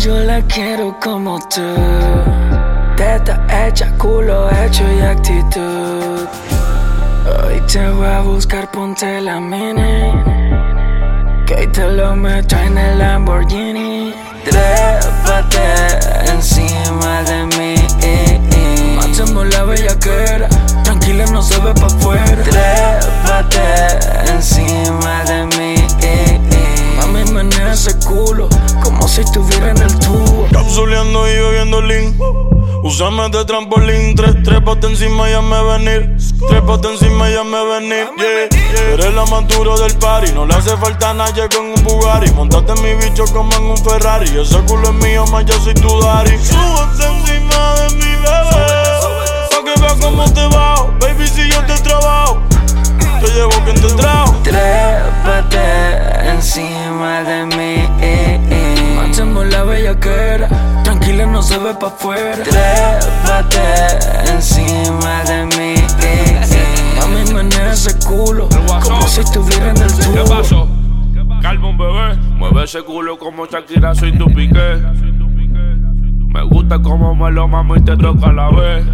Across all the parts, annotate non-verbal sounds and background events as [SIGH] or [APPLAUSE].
yo la quiero como tú. Teta hecha, culo hecho y actitud. Hoy te voy a buscar, ponte la mini. Que te lo meto en el Lamborghini. Trépate encima de mí. Hacemos la bellaquera. Tranquila, no se ve pa' afuera. Y bebiendo lean. Usame de trampolín, tres, trépate encima y me venir. Trépate encima y me venir. Yeah. Eres la maduro del party, no le hace falta nadie con un Bugatti. Montate en mi bicho como en un Ferrari. Ese culo es mío, más yo soy tu daddy. Súbete encima no se ve pa' afuera. Trépate encima de mí. Mami, menea ese culo. Como si estuviera en el ¿Qué tubo. pasó? Calma, bebé. Mueve ese culo como Shakira, soy tu piqué. Me gusta como me lo mamo y te toca a la vez.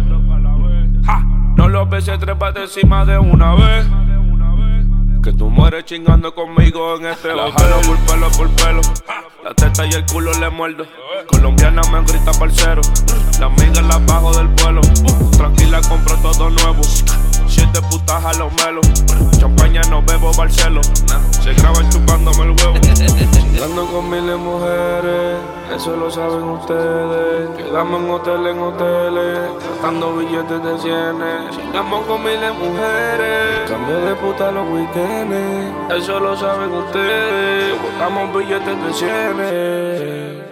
Ja, no lo beses, trépate encima de una vez. Que tú mueres chingando conmigo en este La jalo por pelo por pelo. La y el culo le muerdo. Colombiana me grita parcero. La amiga la bajo del vuelo. Tranquila, compro todo nuevo. A los melos. Champaña no bebo Barcelo. Se graban chupándome el huevo. Chingando con miles de mujeres. Eso lo saben ustedes. Quedamos en hoteles, en hoteles. Gastando billetes de cienes. Chingamos con miles de mujeres. Cambio de puta los weekends. Eso lo saben ustedes. Botamos billetes de cienes.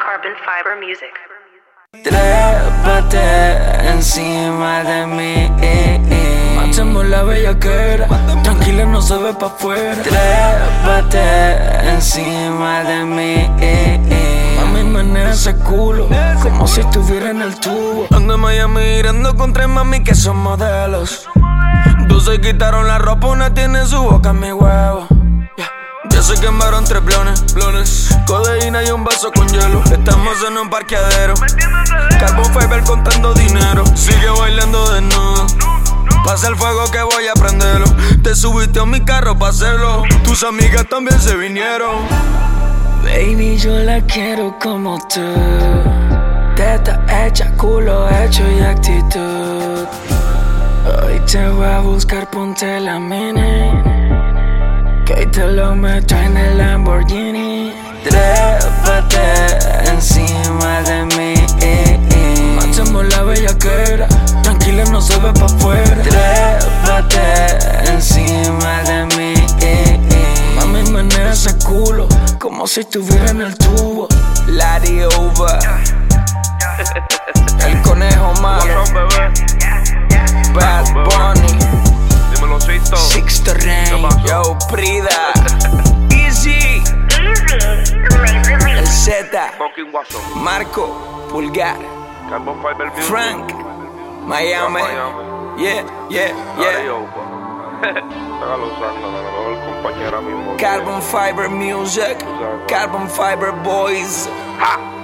Carbon Fiber Music. Trépate encima de mí. Hacemos la bellaquera. Tranquila, no se ve pa' afuera. Trépate encima de mí. Mami, menea ese culo. Como si estuviera en el tubo. Ando en Miami mirando con tres mami que son modelos. Dos se quitaron la ropa, una tiene su boca en mi huevo. Ya se quemaron tres blones, blones. Codeína y un vaso con hielo. Estamos en un parqueadero. Carbon Fiber contando dinero. Sigue bailando desnudo. Pasa el fuego que voy a prenderlo. Te subiste a mi carro para hacerlo. Tus amigas también se vinieron. Baby, yo la quiero como tú. Teta hecha, culo hecho y actitud. Hoy te voy a buscar, ponte la mini. Que te lo meto en el Lamborghini. Afuera. Trépate encima de mí. Mami, menea ese culo. Como si estuviera en el tubo. Lari over. El conejo malo. Bad Bunny. Dímelo. Sixto Rain. Yo, Prida. [LAUGHS] Easy. El Z. Marco. Pulgar. Frank. Miami. Yeah, yeah, yeah. [LAUGHS] Mismo. Carbon Fiber Music. Carbon Fiber Boys. Ha.